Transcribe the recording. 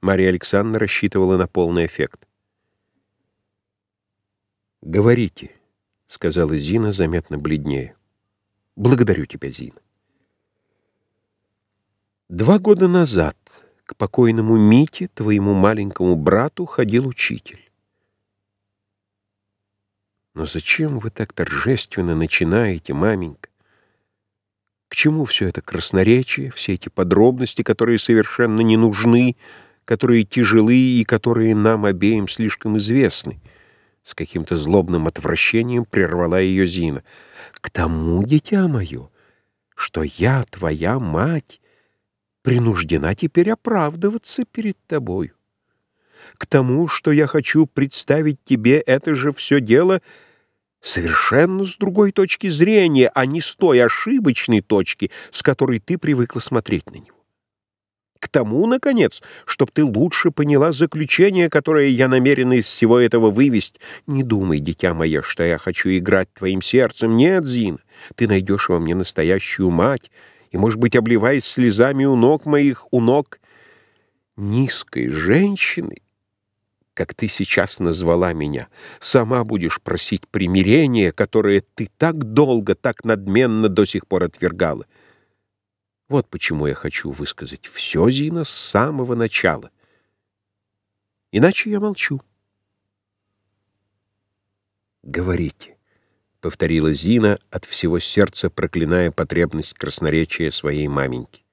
Мария Александровна рассчитывала на полный эффект. «Говорите», — сказала Зина, заметно бледнее. «Благодарю тебя, Зина». Два года назад к покойному Мите, твоему маленькому брату, ходил учитель. Но зачем вы так торжественно начинаете, маменька? К чему все это красноречие, все эти подробности, которые совершенно не нужны, которые тяжелы и которые нам обеим слишком известны? С каким-то злобным отвращением прервала ее Зина. К тому, дитя мое, что я, твоя мать, принуждена теперь оправдываться перед тобою. К тому, что я хочу представить тебе это же все дело — совершенно с другой точки зрения, а не с той ошибочной точки, с которой ты привыкла смотреть на него. Тому, наконец, чтоб ты лучше поняла заключение, которое я намерен из всего этого вывести. Не думай, дитя мое, что я хочу играть твоим сердцем. Нет, Зина, ты найдешь во мне настоящую мать, и, может быть, обливаясь слезами у ног моих, у ног низкой женщины, как ты сейчас назвала меня, сама будешь просить примирения, которое ты так долго, так надменно до сих пор отвергала. Вот почему я хочу высказать все, Зина, с самого начала. Иначе я молчу. «Говорите», — повторила Зина, от всего сердца проклиная потребность красноречия своей маменьки.